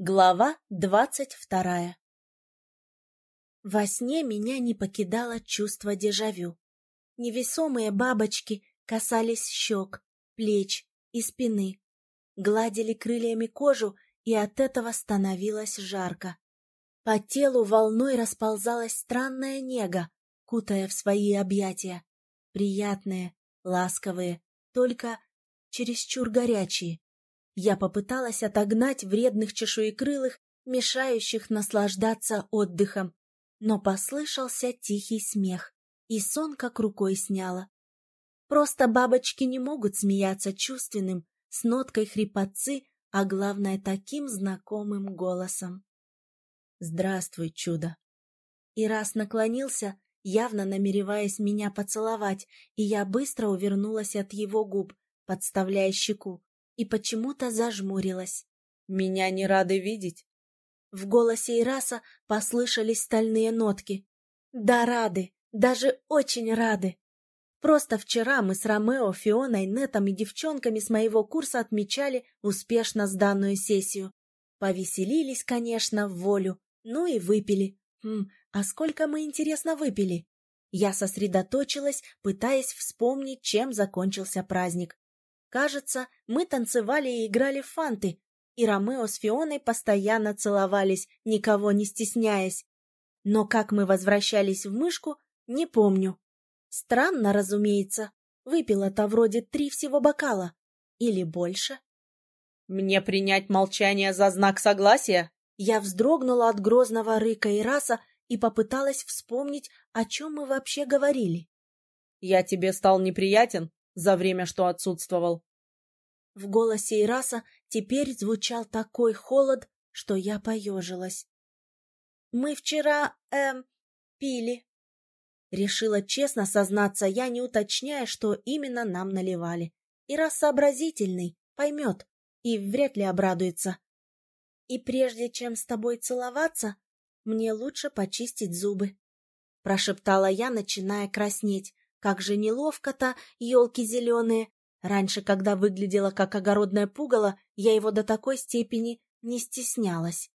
Глава двадцать вторая Во сне меня не покидало чувство дежавю. Невесомые бабочки касались щек, плеч и спины, гладили крыльями кожу, и от этого становилось жарко. По телу волной расползалась странная нега, кутая в свои объятия. Приятные, ласковые, только чересчур горячие. Я попыталась отогнать вредных чешуекрылых, мешающих наслаждаться отдыхом, но послышался тихий смех, и сон как рукой сняла. Просто бабочки не могут смеяться чувственным, с ноткой хрипотцы, а главное таким знакомым голосом. «Здравствуй, чудо!» И раз наклонился, явно намереваясь меня поцеловать, и я быстро увернулась от его губ, подставляя щеку и почему-то зажмурилась. «Меня не рады видеть?» В голосе Ираса послышались стальные нотки. «Да, рады, даже очень рады!» Просто вчера мы с Ромео, Фионой, Нетом и девчонками с моего курса отмечали успешно сданную сессию. Повеселились, конечно, в волю, ну и выпили. Хм, а сколько мы, интересно, выпили? Я сосредоточилась, пытаясь вспомнить, чем закончился праздник. Кажется, мы танцевали и играли в фанты, и Ромео с Фионой постоянно целовались, никого не стесняясь. Но как мы возвращались в мышку, не помню. Странно, разумеется. Выпила-то вроде три всего бокала. Или больше. «Мне принять молчание за знак согласия?» Я вздрогнула от грозного рыка и раса и попыталась вспомнить, о чем мы вообще говорили. «Я тебе стал неприятен?» За время, что отсутствовал. В голосе Ираса теперь звучал такой холод, что я поежилась. «Мы вчера, эм, пили». Решила честно сознаться я, не уточняя, что именно нам наливали. Ирас сообразительный, поймет и вряд ли обрадуется. И прежде чем с тобой целоваться, мне лучше почистить зубы. Прошептала я, начиная краснеть. Как же неловко-то, елки зеленые. Раньше, когда выглядела как огородное пугало, я его до такой степени не стеснялась.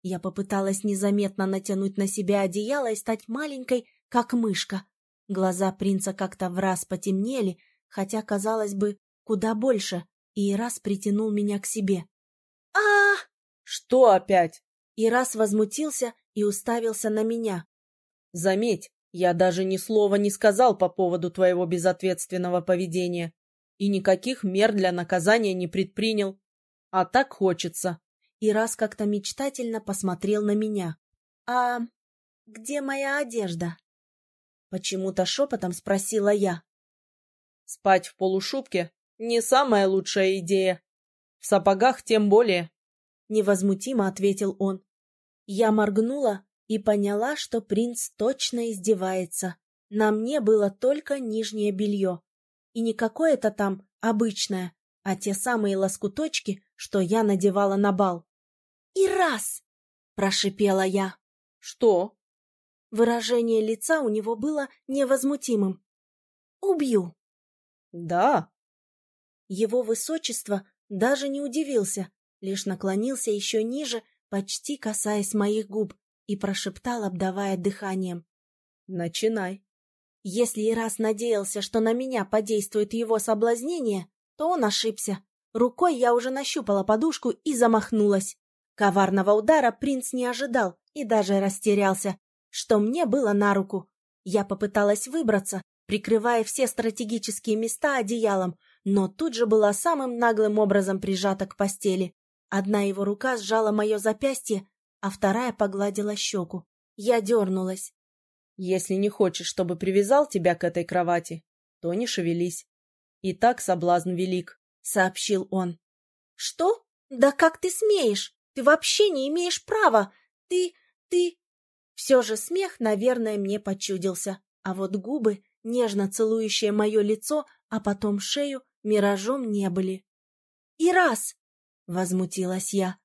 Я попыталась незаметно натянуть на себя одеяло и стать маленькой, как мышка. Глаза принца как-то в раз потемнели, хотя, казалось бы, куда больше, и раз притянул меня к себе. а, -а, -а Что опять? И раз возмутился и уставился на меня. Заметь, я даже ни слова не сказал по поводу твоего безответственного поведения и никаких мер для наказания не предпринял. А так хочется. И раз как-то мечтательно посмотрел на меня. «А где моя одежда?» Почему-то шепотом спросила я. «Спать в полушубке — не самая лучшая идея. В сапогах тем более», — невозмутимо ответил он. Я моргнула и поняла, что принц точно издевается. На мне было только нижнее белье. И не какое-то там обычное, а те самые лоскуточки, что я надевала на бал. «И раз!» — прошипела я. «Что?» Выражение лица у него было невозмутимым. «Убью!» «Да!» Его высочество даже не удивился, лишь наклонился еще ниже, почти касаясь моих губ, и прошептал, обдавая дыханием. «Начинай». Если и раз надеялся, что на меня подействует его соблазнение, то он ошибся. Рукой я уже нащупала подушку и замахнулась. Коварного удара принц не ожидал и даже растерялся, что мне было на руку. Я попыталась выбраться, прикрывая все стратегические места одеялом, но тут же была самым наглым образом прижата к постели. Одна его рука сжала мое запястье, а вторая погладила щеку. Я дернулась. «Если не хочешь, чтобы привязал тебя к этой кровати, то не шевелись. И так соблазн велик», — сообщил он. «Что? Да как ты смеешь? Ты вообще не имеешь права! Ты... ты...» Все же смех, наверное, мне почудился, а вот губы, нежно целующие мое лицо, а потом шею, миражом не были. «И раз!» — возмутилась я.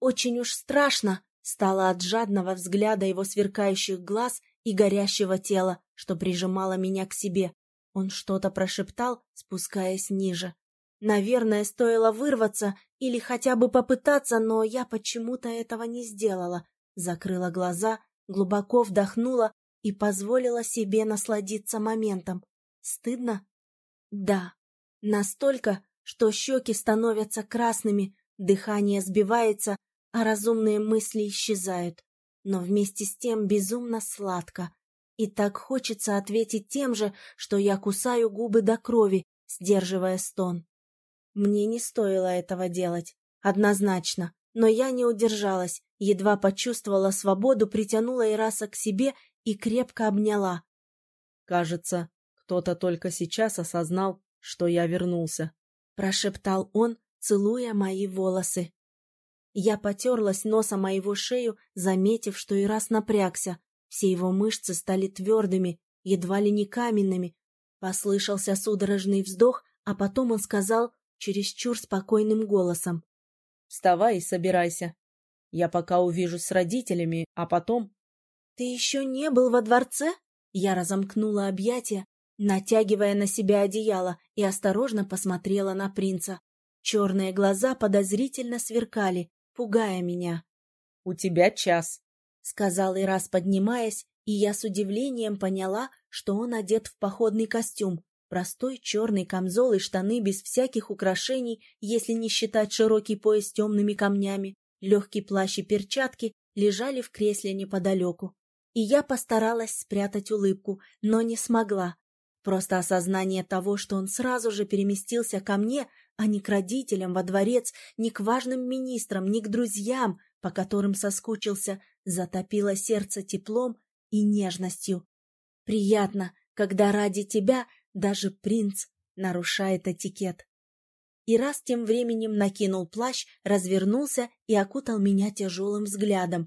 «Очень уж страшно, Стало от жадного взгляда его сверкающих глаз и горящего тела, что прижимало меня к себе. Он что-то прошептал, спускаясь ниже. Наверное, стоило вырваться или хотя бы попытаться, но я почему-то этого не сделала. Закрыла глаза, глубоко вдохнула и позволила себе насладиться моментом. Стыдно? Да. Настолько, что щеки становятся красными, дыхание сбивается, а разумные мысли исчезают. Но вместе с тем безумно сладко. И так хочется ответить тем же, что я кусаю губы до крови, сдерживая стон. Мне не стоило этого делать, однозначно, но я не удержалась, едва почувствовала свободу, притянула Ираса к себе и крепко обняла. «Кажется, кто-то только сейчас осознал, что я вернулся», — прошептал он, целуя мои волосы. Я потерлась носом моего шею, заметив, что Ирас напрягся. Все его мышцы стали твердыми, едва ли не каменными. Послышался судорожный вздох, а потом он сказал чересчур спокойным голосом. «Вставай и собирайся. Я пока увижусь с родителями, а потом...» «Ты еще не был во дворце?» Я разомкнула объятия, натягивая на себя одеяло, и осторожно посмотрела на принца. Черные глаза подозрительно сверкали, пугая меня. «У тебя час», — сказал Ирас, поднимаясь, и я с удивлением поняла, что он одет в походный костюм, Простой черный камзол и штаны без всяких украшений, если не считать широкий пояс темными камнями, легкий плащ и перчатки лежали в кресле неподалеку. И я постаралась спрятать улыбку, но не смогла. Просто осознание того, что он сразу же переместился ко мне, а не к родителям во дворец, ни к важным министрам, ни к друзьям, по которым соскучился, затопило сердце теплом и нежностью. Приятно, когда ради тебя даже принц нарушает этикет. И раз тем временем накинул плащ, развернулся и окутал меня тяжелым взглядом.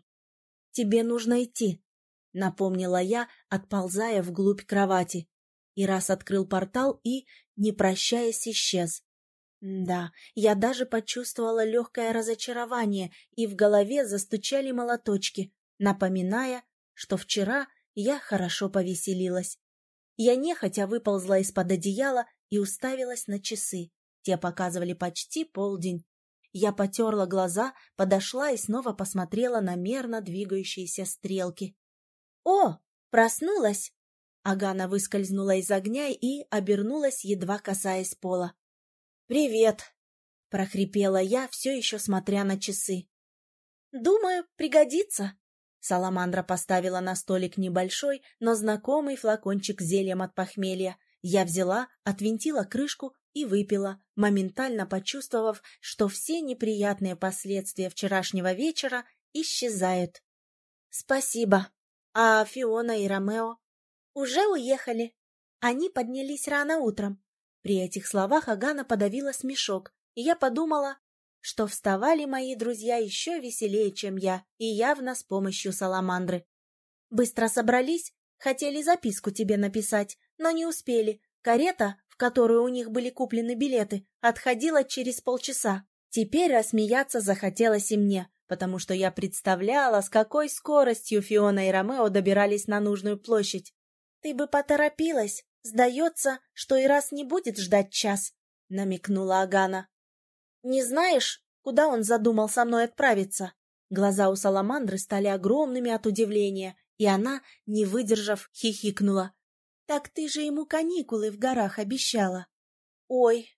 «Тебе нужно идти», — напомнила я, отползая вглубь кровати. И раз открыл портал и, не прощаясь, исчез. Да, я даже почувствовала легкое разочарование, и в голове застучали молоточки, напоминая, что вчера я хорошо повеселилась. Я нехотя выползла из-под одеяла и уставилась на часы. Те показывали почти полдень. Я потерла глаза, подошла и снова посмотрела на мерно двигающиеся стрелки. «О, проснулась!» Агана выскользнула из огня и обернулась, едва касаясь пола. «Привет!» — прохрипела я, все еще смотря на часы. «Думаю, пригодится», Саламандра поставила на столик небольшой, но знакомый флакончик с зельем от похмелья. Я взяла, отвинтила крышку и выпила, моментально почувствовав, что все неприятные последствия вчерашнего вечера исчезают. «Спасибо. А Фиона и Ромео?» «Уже уехали. Они поднялись рано утром». При этих словах Агана подавила смешок, и я подумала, что вставали мои друзья еще веселее, чем я, и явно с помощью саламандры. Быстро собрались, хотели записку тебе написать, но не успели. Карета, в которую у них были куплены билеты, отходила через полчаса. Теперь рассмеяться захотелось и мне, потому что я представляла, с какой скоростью Фиона и Ромео добирались на нужную площадь. «Ты бы поторопилась. Сдается, что и раз не будет ждать час», — намекнула Агана. «Не знаешь, куда он задумал со мной отправиться?» Глаза у Саламандры стали огромными от удивления, и она, не выдержав, хихикнула. «Так ты же ему каникулы в горах обещала». «Ой,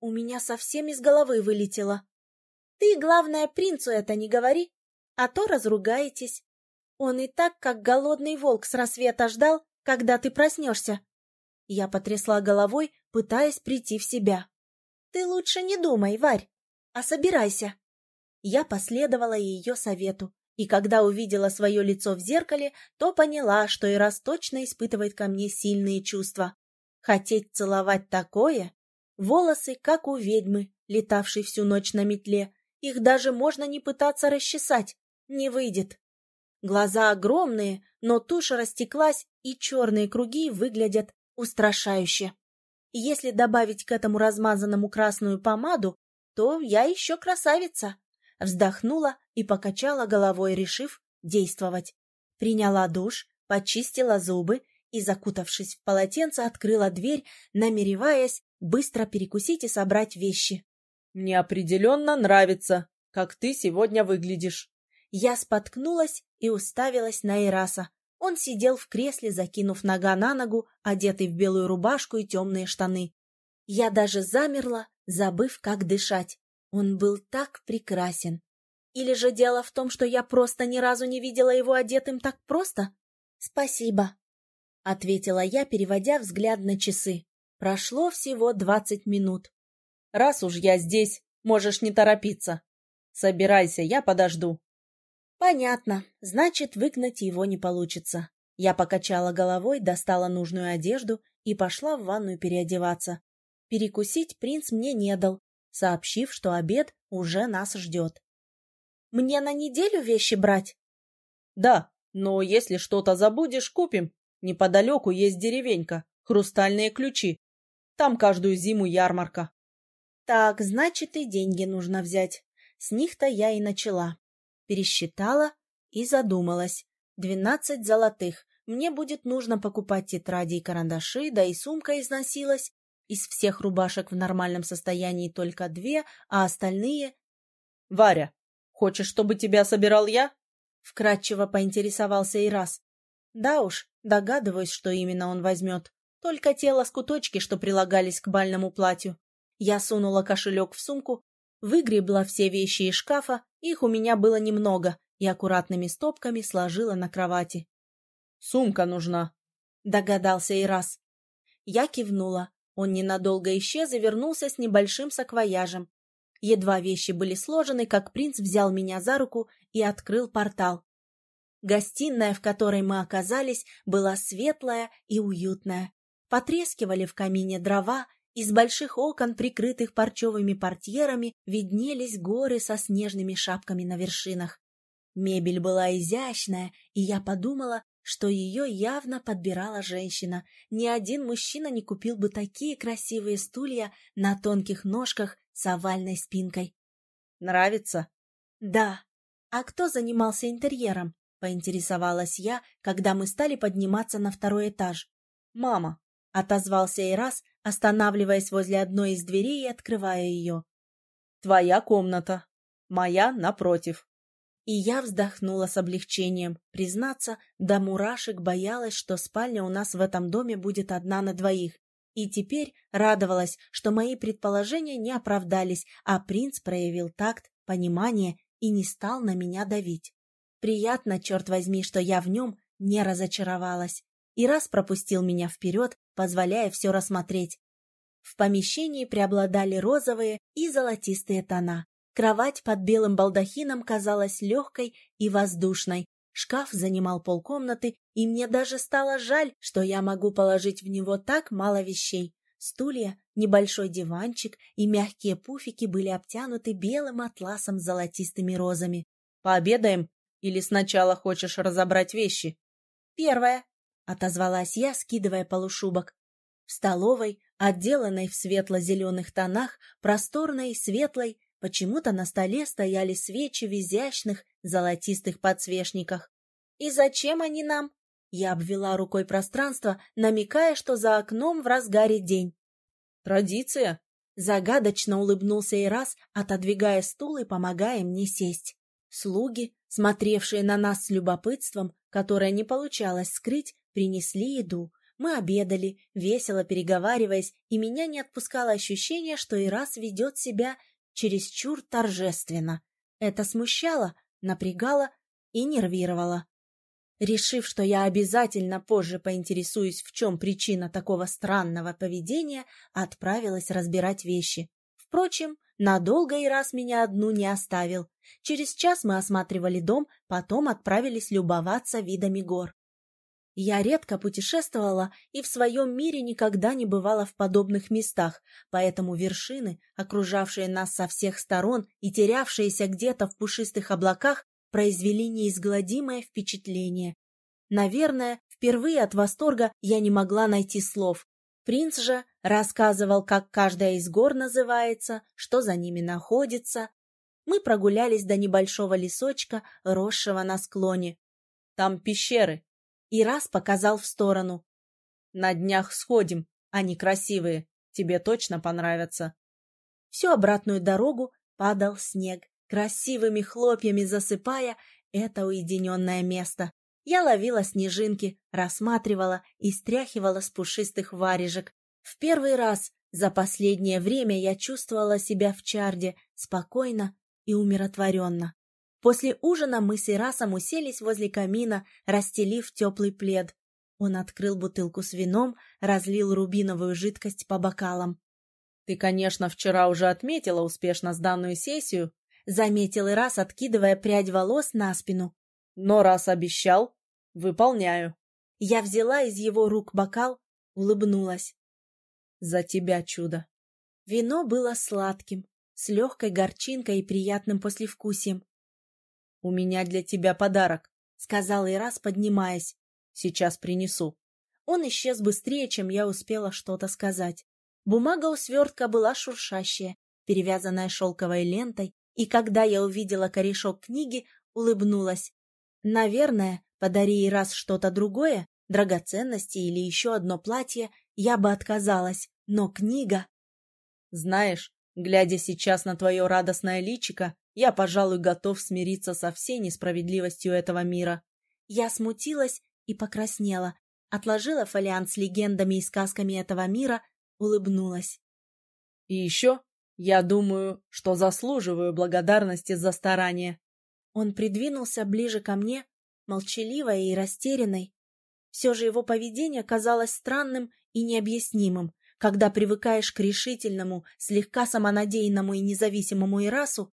у меня совсем из головы вылетело. Ты, главное, принцу это не говори, а то разругаетесь. Он и так, как голодный волк с рассвета ждал, когда ты проснешься». Я потрясла головой, пытаясь прийти в себя. Ты лучше не думай, Варь, а собирайся. Я последовала ее совету, и когда увидела свое лицо в зеркале, то поняла, что Ирас точно испытывает ко мне сильные чувства. Хотеть целовать такое? Волосы, как у ведьмы, летавшей всю ночь на метле. Их даже можно не пытаться расчесать. Не выйдет. Глаза огромные, но туша растеклась, и черные круги выглядят устрашающе. Если добавить к этому размазанному красную помаду, то я еще красавица. Вздохнула и покачала головой, решив действовать. Приняла душ, почистила зубы и, закутавшись в полотенце, открыла дверь, намереваясь быстро перекусить и собрать вещи. Мне определенно нравится, как ты сегодня выглядишь. Я споткнулась и уставилась на Ираса. Он сидел в кресле, закинув нога на ногу, одетый в белую рубашку и темные штаны. Я даже замерла, забыв, как дышать. Он был так прекрасен. Или же дело в том, что я просто ни разу не видела его одетым так просто? Спасибо, — ответила я, переводя взгляд на часы. Прошло всего двадцать минут. Раз уж я здесь, можешь не торопиться. Собирайся, я подожду. Понятно. Значит, выгнать его не получится. Я покачала головой, достала нужную одежду и пошла в ванную переодеваться. Перекусить принц мне не дал, сообщив, что обед уже нас ждет. «Мне на неделю вещи брать?» «Да, но если что-то забудешь, купим. Неподалеку есть деревенька, хрустальные ключи. Там каждую зиму ярмарка». «Так, значит, и деньги нужно взять. С них-то я и начала пересчитала и задумалась. Двенадцать золотых. Мне будет нужно покупать тетради и карандаши, да и сумка износилась. Из всех рубашек в нормальном состоянии только две, а остальные... — Варя, хочешь, чтобы тебя собирал я? — вкратчиво поинтересовался и. Да уж, догадываюсь, что именно он возьмет. Только те лоскуточки, что прилагались к бальному платью. Я сунула кошелек в сумку, выгребла все вещи из шкафа, их у меня было немного, и аккуратными стопками сложила на кровати. «Сумка нужна», — догадался и раз. Я кивнула. Он ненадолго исчез и вернулся с небольшим саквояжем. Едва вещи были сложены, как принц взял меня за руку и открыл портал. Гостиная, в которой мы оказались, была светлая и уютная. Потрескивали в камине дрова, из больших окон, прикрытых парчевыми портьерами, виднелись горы со снежными шапками на вершинах. Мебель была изящная, и я подумала, что ее явно подбирала женщина. Ни один мужчина не купил бы такие красивые стулья на тонких ножках с овальной спинкой. «Нравится?» «Да. А кто занимался интерьером?» — поинтересовалась я, когда мы стали подниматься на второй этаж. «Мама», — отозвался и раз, останавливаясь возле одной из дверей и открывая ее. «Твоя комната. Моя напротив». И я вздохнула с облегчением. Признаться, до мурашек боялась, что спальня у нас в этом доме будет одна на двоих. И теперь радовалась, что мои предположения не оправдались, а принц проявил такт, понимание и не стал на меня давить. Приятно, черт возьми, что я в нем не разочаровалась. И раз пропустил меня вперед, позволяя все рассмотреть. В помещении преобладали розовые и золотистые тона. Кровать под белым балдахином казалась легкой и воздушной. Шкаф занимал полкомнаты, и мне даже стало жаль, что я могу положить в него так мало вещей. Стулья, небольшой диванчик и мягкие пуфики были обтянуты белым атласом с золотистыми розами. «Пообедаем? Или сначала хочешь разобрать вещи?» «Первое», — отозвалась я, скидывая полушубок. В столовой, отделанной в светло-зеленых тонах, просторной и светлой, почему-то на столе стояли свечи в изящных золотистых подсвечниках. «И зачем они нам?» Я обвела рукой пространство, намекая, что за окном в разгаре день. «Традиция?» Загадочно улыбнулся и раз, отодвигая стул и помогая мне сесть. Слуги, смотревшие на нас с любопытством, которое не получалось скрыть, принесли еду. Мы обедали, весело переговариваясь, и меня не отпускало ощущение, что и раз ведет себя чересчур торжественно. Это смущало, напрягало и нервировало. Решив, что я обязательно позже поинтересуюсь, в чем причина такого странного поведения, отправилась разбирать вещи. Впрочем, надолго и раз меня одну не оставил. Через час мы осматривали дом, потом отправились любоваться видами гор. Я редко путешествовала и в своем мире никогда не бывала в подобных местах, поэтому вершины, окружавшие нас со всех сторон и терявшиеся где-то в пушистых облаках, произвели неизгладимое впечатление. Наверное, впервые от восторга я не могла найти слов. Принц же рассказывал, как каждая из гор называется, что за ними находится. Мы прогулялись до небольшого лесочка, росшего на склоне. «Там пещеры», и раз показал в сторону. «На днях сходим, они красивые. Тебе точно понравятся. Всю обратную дорогу падал снег, красивыми хлопьями засыпая это уединенное место. Я ловила снежинки, рассматривала и стряхивала с пушистых варежек. В первый раз за последнее время я чувствовала себя в чарде спокойно и умиротворенно. После ужина мы с Ирасом уселись возле камина, расстелив теплый плед. Он открыл бутылку с вином, разлил рубиновую жидкость по бокалам. — Ты, конечно, вчера уже отметила успешно сданную сессию, — заметил Ирас, откидывая прядь волос на спину. — Но раз обещал, выполняю. Я взяла из его рук бокал, улыбнулась. — За тебя чудо. Вино было сладким, с легкой горчинкой и приятным послевкусием. «У меня для тебя подарок», — сказал Ирас, поднимаясь. «Сейчас принесу». Он исчез быстрее, чем я успела что-то сказать. Бумага у свертка была шуршащая, перевязанная шелковой лентой, и когда я увидела корешок книги, улыбнулась. Наверное, подари раз что-то другое, драгоценности или еще одно платье, я бы отказалась, но книга... Знаешь, глядя сейчас на твое радостное личико, я, пожалуй, готов смириться со всей несправедливостью этого мира. Я смутилась и покраснела, отложила фолиант с легендами и сказками этого мира, улыбнулась. И еще я думаю, что заслуживаю благодарности за старание. Он придвинулся ближе ко мне, молчаливой и растерянной. Все же его поведение казалось странным и необъяснимым, когда привыкаешь к решительному, слегка самонадеянному и независимому Ирасу,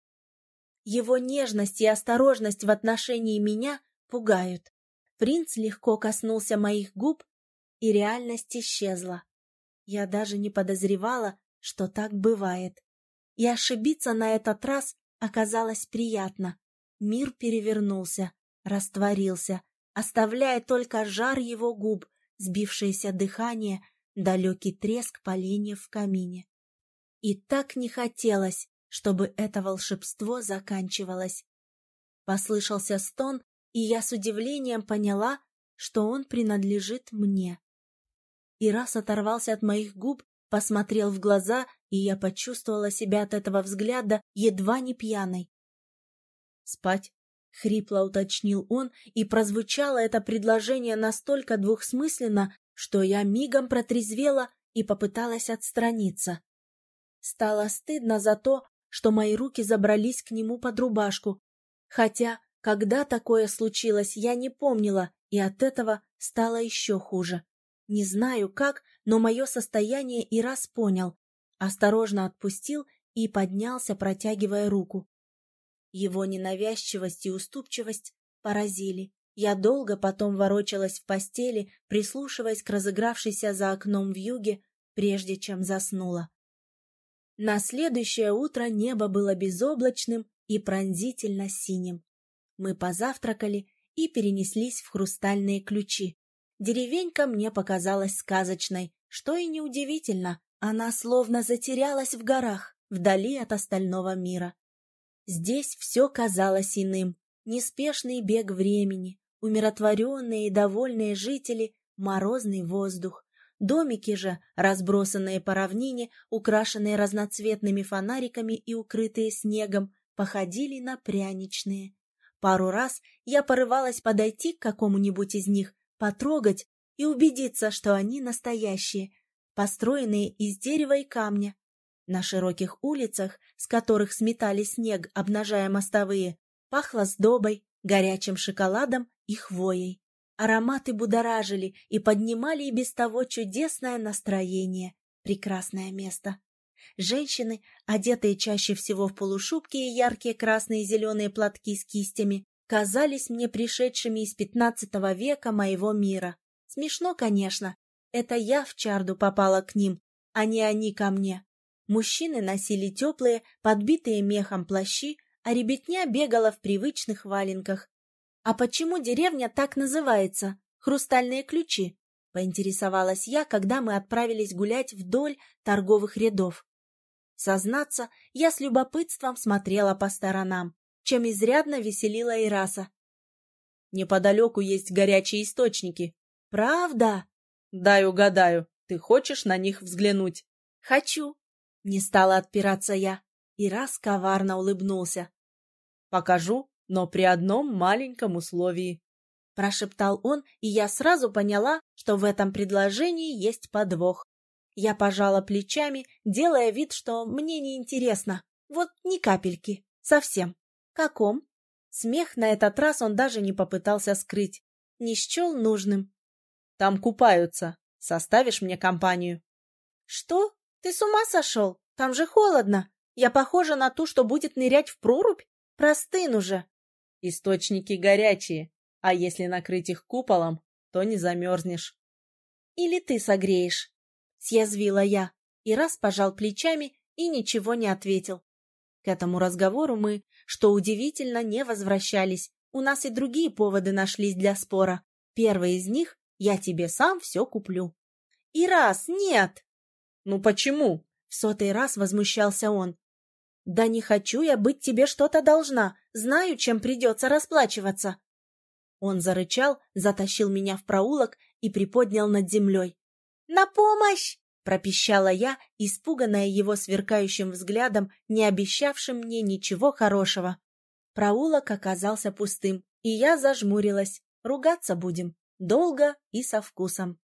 его нежность и осторожность в отношении меня пугают. Принц легко коснулся моих губ, и реальность исчезла. Я даже не подозревала, что так бывает. И ошибиться на этот раз оказалось приятно. Мир перевернулся, растворился, оставляя только жар его губ, сбившееся дыхание, далекий треск поленьев в камине. И так не хотелось, чтобы это волшебство заканчивалось. Послышался стон, и я с удивлением поняла, что он принадлежит мне. И раз оторвался от моих губ, посмотрел в глаза, и я почувствовала себя от этого взгляда едва не пьяной. «Спать?» — хрипло уточнил он, и прозвучало это предложение настолько двухсмысленно, что я мигом протрезвела и попыталась отстраниться. Стало стыдно за то, что мои руки забрались к нему под рубашку. Хотя, когда такое случилось, я не помнила, и от этого стало еще хуже. Не знаю как, но мое состояние и раз понял. Осторожно отпустил и поднялся, протягивая руку. Его ненавязчивость и уступчивость поразили. Я долго потом ворочалась в постели, прислушиваясь к разыгравшейся за окном вьюге, прежде чем заснула. На следующее утро небо было безоблачным и пронзительно синим. Мы позавтракали и перенеслись в хрустальные ключи. Деревенька мне показалась сказочной, что и неудивительно, она словно затерялась в горах, вдали от остального мира. Здесь все казалось иным, неспешный бег времени, умиротворенные и довольные жители, морозный воздух. Домики же, разбросанные по равнине, украшенные разноцветными фонариками и укрытые снегом, походили на пряничные. Пару раз я порывалась подойти к какому-нибудь из них, потрогать и убедиться, что они настоящие, построенные из дерева и камня. На широких улицах, с которых сметали снег, обнажая мостовые, пахло сдобой, горячим шоколадом и хвоей. Ароматы будоражили и поднимали и без того чудесное настроение. Прекрасное место. Женщины, одетые чаще всего в полушубки и яркие красные и зеленые платки с кистями, казались мне пришедшими из пятнадцатого века моего мира. Смешно, конечно. Это я в чарду попала к ним, а не они ко мне. Мужчины носили теплые, подбитые мехом плащи, а ребятня бегала в привычных валенках, «А почему деревня так называется? Хрустальные ключи?» — поинтересовалась я, когда мы отправились гулять вдоль торговых рядов. Сознаться, я с любопытством смотрела по сторонам, чем изрядно веселила Ираса. «Неподалеку есть горячие источники». «Правда?» «Дай угадаю, ты хочешь на них взглянуть?» Хочу. Не стала отпираться я. И раз коварно улыбнулся. Покажу, но при одном маленьком условии. Прошептал он, и я сразу поняла, что в этом предложении есть подвох. Я пожала плечами, делая вид, что мне не интересно. Вот ни капельки. Совсем. Каком? Смех на этот раз он даже не попытался скрыть. Не счел нужным. Там купаются. Составишь мне компанию? Что? Ты с ума сошел? Там же холодно. Я похожа на ту, что будет нырять в прорубь? Простын уже. Источники горячие, а если накрыть их куполом, то не замерзнешь. Или ты согреешь. Съязвила я, и раз пожал плечами и ничего не ответил. К этому разговору мы, что удивительно, не возвращались. У нас и другие поводы нашлись для спора. Первый из них — я тебе сам все куплю. И раз нет. Ну почему? В сотый раз возмущался он. Да не хочу я быть тебе что-то должна. Знаю, чем придется расплачиваться. Он зарычал, затащил меня в проулок и приподнял над землей. «На помощь!» — пропищала я, испуганная его сверкающим взглядом, не обещавшим мне ничего хорошего. Проулок оказался пустым, и я зажмурилась. Ругаться будем. Долго и со вкусом.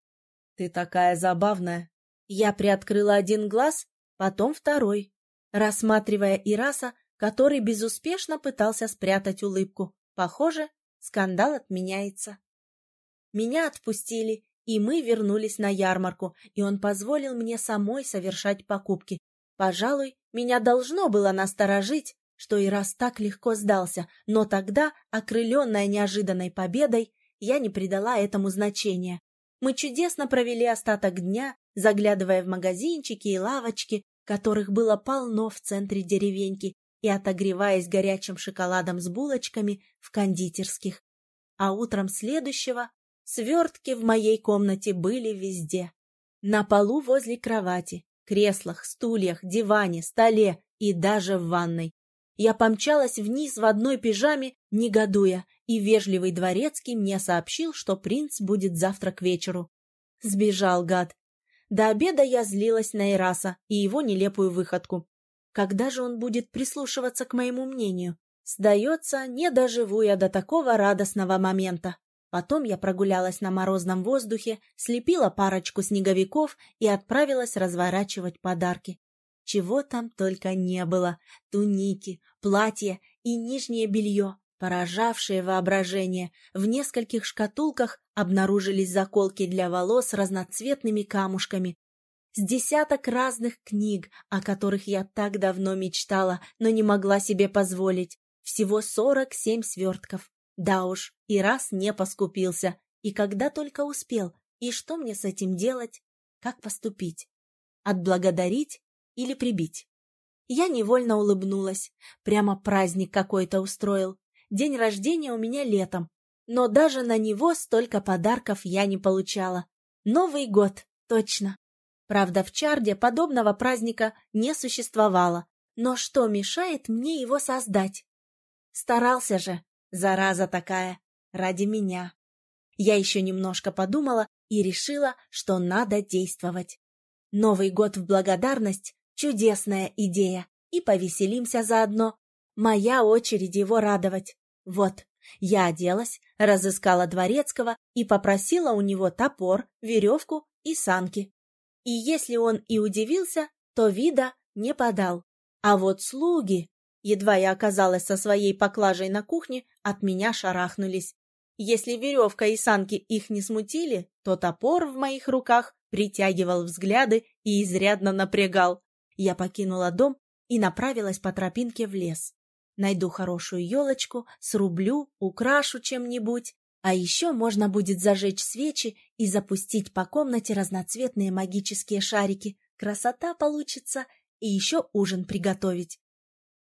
«Ты такая забавная!» Я приоткрыла один глаз, потом второй, рассматривая Ираса, который безуспешно пытался спрятать улыбку. Похоже, скандал отменяется. Меня отпустили, и мы вернулись на ярмарку, и он позволил мне самой совершать покупки. Пожалуй, меня должно было насторожить, что и так легко сдался, но тогда, окрыленная неожиданной победой, я не придала этому значения. Мы чудесно провели остаток дня, заглядывая в магазинчики и лавочки, которых было полно в центре деревеньки, и отогреваясь горячим шоколадом с булочками в кондитерских. А утром следующего Свертки в моей комнате были везде. На полу возле кровати, креслах, стульях, диване, столе и даже в ванной. Я помчалась вниз в одной пижаме, негодуя, и вежливый дворецкий мне сообщил, что принц будет завтра к вечеру. Сбежал, гад. До обеда я злилась на Ираса и его нелепую выходку. Когда же он будет прислушиваться к моему мнению? Сдается, не доживу я до такого радостного момента. Потом я прогулялась на морозном воздухе, слепила парочку снеговиков и отправилась разворачивать подарки. Чего там только не было. Туники, платья и нижнее белье, поражавшее воображение. В нескольких шкатулках обнаружились заколки для волос разноцветными камушками. С десяток разных книг, о которых я так давно мечтала, но не могла себе позволить. Всего сорок семь свертков. Да уж, и раз не поскупился. И когда только успел. И что мне с этим делать? Как поступить? Отблагодарить или прибить? Я невольно улыбнулась. Прямо праздник какой-то устроил. День рождения у меня летом. Но даже на него столько подарков я не получала. Новый год, точно. Правда, в Чарде подобного праздника не существовало. Но что мешает мне его создать? Старался же. Зараза такая, ради меня. Я еще немножко подумала и решила, что надо действовать. Новый год в благодарность — чудесная идея, и повеселимся заодно. Моя очередь его радовать. Вот, я оделась, разыскала дворецкого и попросила у него топор, веревку и санки. И если он и удивился, то вида не подал. А вот слуги... Едва я оказалась со своей поклажей на кухне, от меня шарахнулись. Если веревка и санки их не смутили, то топор в моих руках притягивал взгляды и изрядно напрягал. Я покинула дом и направилась по тропинке в лес. Найду хорошую елочку, срублю, украшу чем-нибудь, а еще можно будет зажечь свечи и запустить по комнате разноцветные магические шарики. Красота получится, и еще ужин приготовить.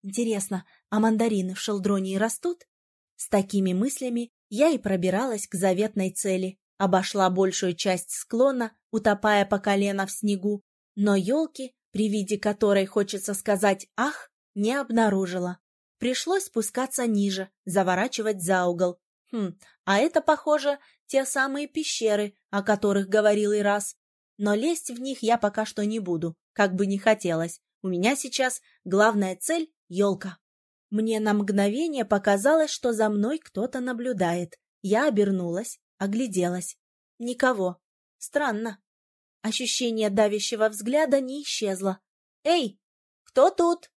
Интересно, а мандарины в шелдронии растут? С такими мыслями я и пробиралась к заветной цели, обошла большую часть склона, утопая по колено в снегу, но елки, при виде которой хочется сказать «ах», не обнаружила. Пришлось спускаться ниже, заворачивать за угол. Хм, а это, похоже, те самые пещеры, о которых говорил и раз. Но лезть в них я пока что не буду. как бы не хотелось. У меня сейчас главная цель — елка. Мне на мгновение показалось, что за мной кто-то наблюдает. Я обернулась, огляделась. Никого. Странно. Ощущение давящего взгляда не исчезло. «Эй, кто тут?»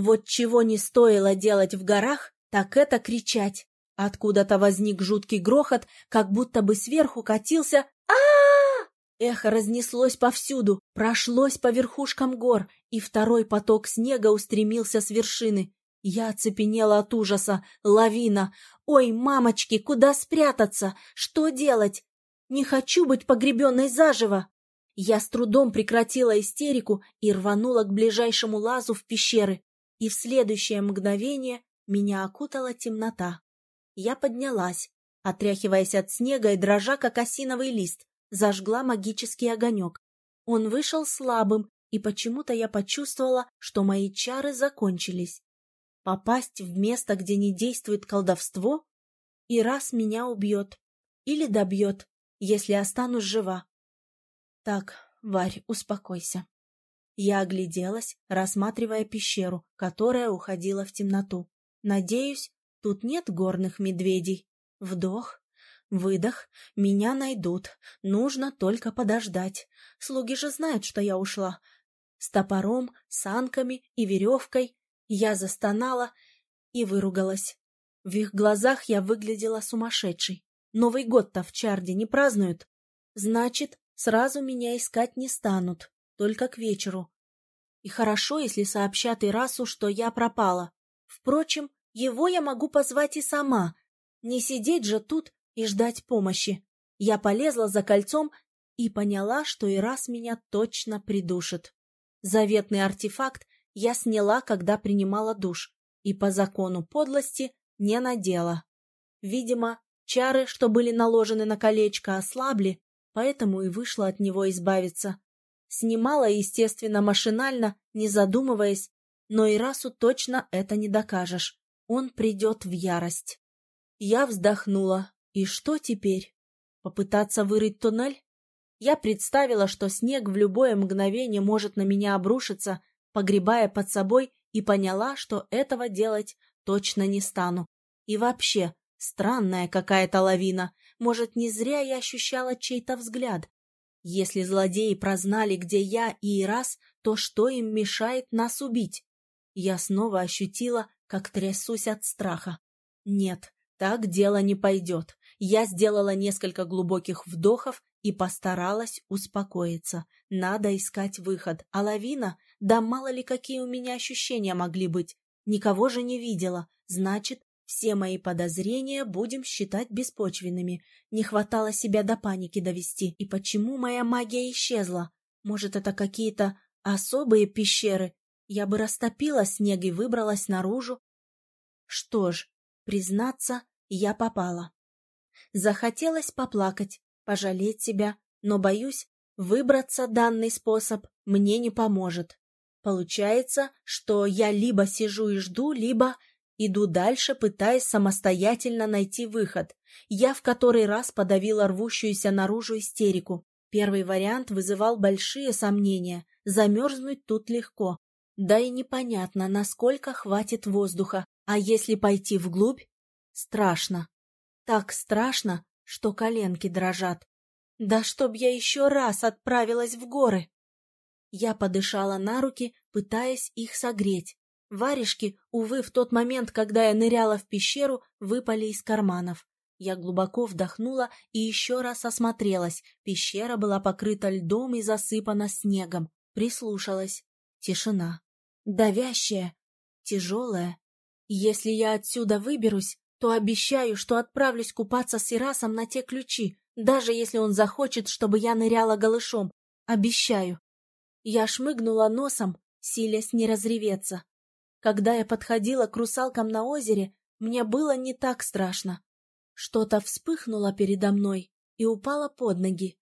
Вот чего не стоило делать в горах, так это кричать. Откуда-то возник жуткий грохот, как будто бы сверху катился а, Эхо разнеслось повсюду, прошлось по верхушкам гор, и второй поток снега устремился с вершины. Я оцепенела от ужаса. Лавина! Ой, мамочки, куда спрятаться? Что делать? Не хочу быть погребенной заживо. Я с трудом прекратила истерику и рванула к ближайшему лазу в пещеры. И в следующее мгновение меня окутала темнота. Я поднялась, отряхиваясь от снега и дрожа, как осиновый лист, зажгла магический огонек. Он вышел слабым, и почему-то я почувствовала, что мои чары закончились. Попасть в место, где не действует колдовство, и раз меня убьет или добьет, если останусь жива. Так, Варь, успокойся. Я огляделась, рассматривая пещеру, которая уходила в темноту. Надеюсь, тут нет горных медведей. Вдох, выдох, меня найдут. Нужно только подождать. Слуги же знают, что я ушла. С топором, санками и веревкой я застонала и выругалась. В их глазах я выглядела сумасшедшей. Новый год-то в Чарде не празднуют. Значит, сразу меня искать не станут только к вечеру. И хорошо, если сообщат Ирасу, что я пропала. Впрочем, его я могу позвать и сама. Не сидеть же тут и ждать помощи. Я полезла за кольцом и поняла, что Ирас меня точно придушит. Заветный артефакт я сняла, когда принимала душ, и по закону подлости не надела. Видимо, чары, что были наложены на колечко, ослабли, поэтому и вышло от него избавиться. Снимала, естественно, машинально, не задумываясь, но и расу точно это не докажешь. Он придет в ярость. Я вздохнула. И что теперь? Попытаться вырыть туннель? Я представила, что снег в любое мгновение может на меня обрушиться, погребая под собой, и поняла, что этого делать точно не стану. И вообще, странная какая-то лавина. Может, не зря я ощущала чей-то взгляд, если злодеи прознали, где я и Ирас, то что им мешает нас убить? Я снова ощутила, как трясусь от страха. Нет, так дело не пойдет. Я сделала несколько глубоких вдохов и постаралась успокоиться. Надо искать выход. А лавина? Да мало ли какие у меня ощущения могли быть. Никого же не видела. Значит, все мои подозрения будем считать беспочвенными. Не хватало себя до паники довести. И почему моя магия исчезла? Может, это какие-то особые пещеры? Я бы растопила снег и выбралась наружу. Что ж, признаться, я попала. Захотелось поплакать, пожалеть себя, но, боюсь, выбраться данный способ мне не поможет. Получается, что я либо сижу и жду, либо Иду дальше, пытаясь самостоятельно найти выход. Я в который раз подавила рвущуюся наружу истерику. Первый вариант вызывал большие сомнения. Замерзнуть тут легко. Да и непонятно, насколько хватит воздуха. А если пойти вглубь? Страшно. Так страшно, что коленки дрожат. Да чтоб я еще раз отправилась в горы! Я подышала на руки, пытаясь их согреть. Варежки, увы, в тот момент, когда я ныряла в пещеру, выпали из карманов. Я глубоко вдохнула и еще раз осмотрелась. Пещера была покрыта льдом и засыпана снегом. Прислушалась. Тишина. Давящая. Тяжелая. Если я отсюда выберусь, то обещаю, что отправлюсь купаться с Ирасом на те ключи, даже если он захочет, чтобы я ныряла голышом. Обещаю. Я шмыгнула носом, силясь не разреветься. Когда я подходила к русалкам на озере, мне было не так страшно. Что-то вспыхнуло передо мной и упало под ноги.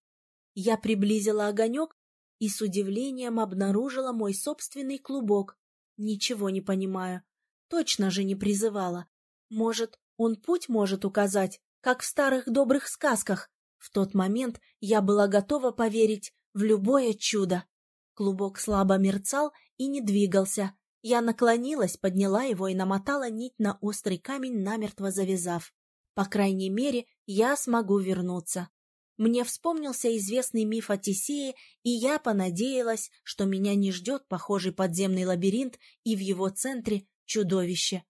Я приблизила огонек и с удивлением обнаружила мой собственный клубок. Ничего не понимаю. Точно же не призывала. Может, он путь может указать, как в старых добрых сказках. В тот момент я была готова поверить в любое чудо. Клубок слабо мерцал и не двигался. Я наклонилась, подняла его и намотала нить на острый камень, намертво завязав. По крайней мере, я смогу вернуться. Мне вспомнился известный миф о Тесее, и я понадеялась, что меня не ждет похожий подземный лабиринт и в его центре чудовище.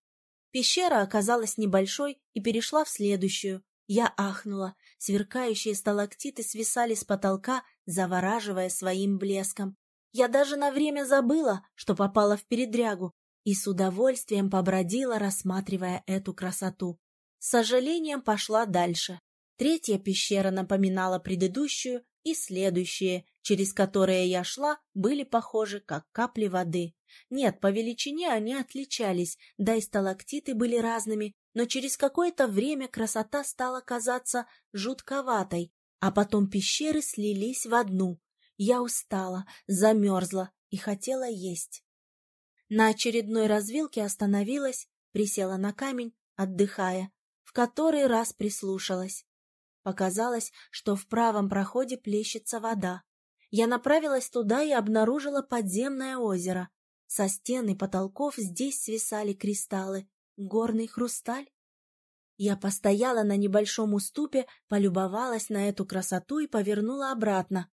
Пещера оказалась небольшой и перешла в следующую. Я ахнула. Сверкающие сталактиты свисали с потолка, завораживая своим блеском. Я даже на время забыла, что попала в передрягу, и с удовольствием побродила, рассматривая эту красоту. С сожалением пошла дальше. Третья пещера напоминала предыдущую, и следующие, через которые я шла, были похожи, как капли воды. Нет, по величине они отличались, да и сталактиты были разными, но через какое-то время красота стала казаться жутковатой, а потом пещеры слились в одну. Я устала, замерзла и хотела есть. На очередной развилке остановилась, присела на камень, отдыхая, в который раз прислушалась. Показалось, что в правом проходе плещется вода. Я направилась туда и обнаружила подземное озеро. Со стен и потолков здесь свисали кристаллы. Горный хрусталь? Я постояла на небольшом уступе, полюбовалась на эту красоту и повернула обратно.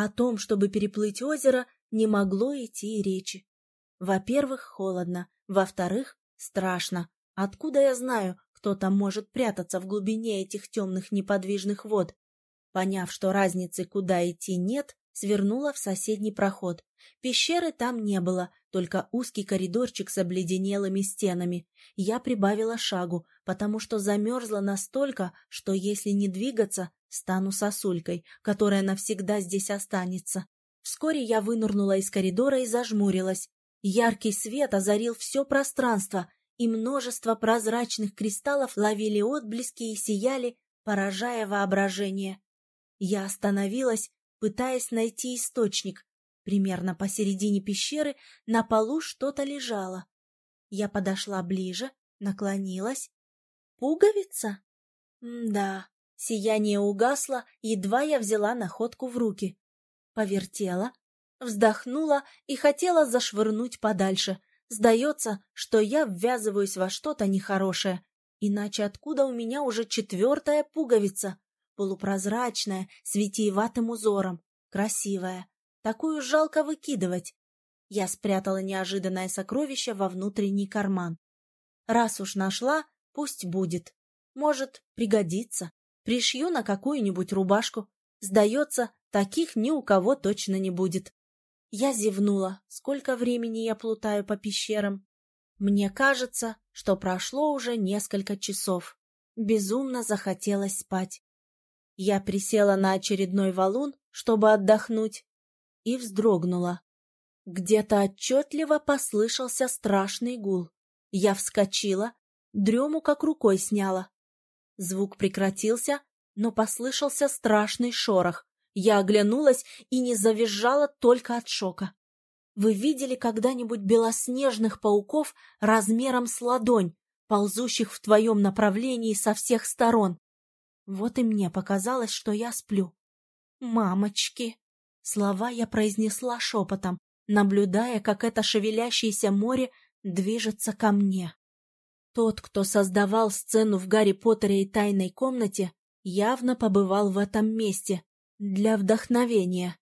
О том, чтобы переплыть озеро, не могло идти и речи. Во-первых, холодно. Во-вторых, страшно. Откуда я знаю, кто там может прятаться в глубине этих темных неподвижных вод. Поняв, что разницы куда идти нет, свернула в соседний проход. Пещеры там не было, только узкий коридорчик с обледенелыми стенами. Я прибавила шагу, потому что замерзла настолько, что если не двигаться, стану сосулькой, которая навсегда здесь останется. Вскоре я вынырнула из коридора и зажмурилась. Яркий свет озарил все пространство, и множество прозрачных кристаллов ловили отблески и сияли, поражая воображение. Я остановилась, пытаясь найти источник. Примерно посередине пещеры на полу что-то лежало. Я подошла ближе, наклонилась. Пуговица? М да, сияние угасло, едва я взяла находку в руки. Повертела, вздохнула и хотела зашвырнуть подальше, Сдается, что я ввязываюсь во что-то нехорошее. Иначе откуда у меня уже четвертая пуговица? Полупрозрачная, с витиеватым узором. Красивая. Такую жалко выкидывать. Я спрятала неожиданное сокровище во внутренний карман. Раз уж нашла, пусть будет. Может, пригодится. Пришью на какую-нибудь рубашку. Сдается, таких ни у кого точно не будет. Я зевнула. Сколько времени я плутаю по пещерам? Мне кажется, что прошло уже несколько часов. Безумно захотелось спать. Я присела на очередной валун, чтобы отдохнуть, и вздрогнула. Где-то отчетливо послышался страшный гул. Я вскочила, дрему как рукой сняла. Звук прекратился, но послышался страшный шорох. Я оглянулась и не завизжала только от шока. Вы видели когда-нибудь белоснежных пауков размером с ладонь, ползущих в твоем направлении со всех сторон? Вот и мне показалось, что я сплю. «Мамочки!» Слова я произнесла шепотом, наблюдая, как это шевелящееся море движется ко мне. Тот, кто создавал сцену в «Гарри Поттере» и «Тайной комнате», явно побывал в этом месте, для вдохновения.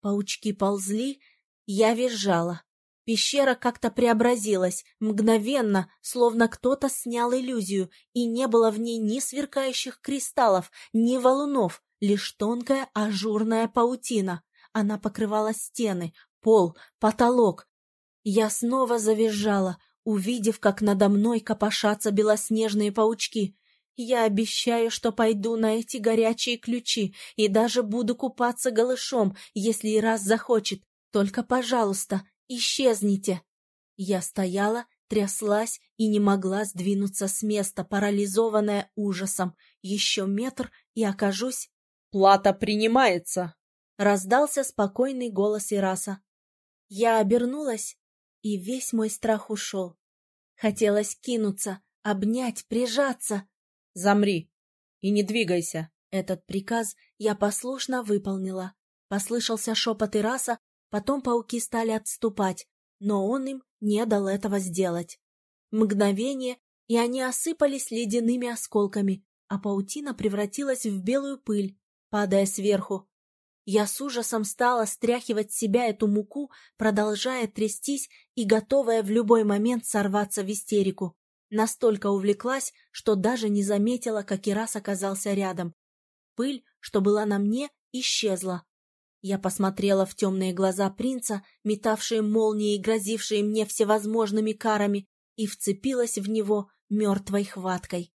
Паучки ползли, я визжала. Пещера как-то преобразилась, мгновенно, словно кто-то снял иллюзию, и не было в ней ни сверкающих кристаллов, ни валунов, лишь тонкая ажурная паутина. Она покрывала стены, пол, потолок. Я снова завизжала, увидев, как надо мной копошатся белоснежные паучки. Я обещаю, что пойду на эти горячие ключи и даже буду купаться голышом, если и раз захочет. Только, пожалуйста, исчезните. Я стояла, тряслась и не могла сдвинуться с места, парализованная ужасом. Еще метр и окажусь... «Плата принимается!» — раздался спокойный голос Ираса. Я обернулась, и весь мой страх ушел. Хотелось кинуться, обнять, прижаться, Замри и не двигайся. Этот приказ я послушно выполнила. Послышался шепот Ираса, Потом пауки стали отступать, но он им не дал этого сделать. Мгновение, и они осыпались ледяными осколками, а паутина превратилась в белую пыль, падая сверху. Я с ужасом стала стряхивать с себя эту муку, продолжая трястись и готовая в любой момент сорваться в истерику. Настолько увлеклась, что даже не заметила, как Ирас оказался рядом. Пыль, что была на мне, исчезла. Я посмотрела в темные глаза принца, метавшие молнии и грозившие мне всевозможными карами, и вцепилась в него мертвой хваткой.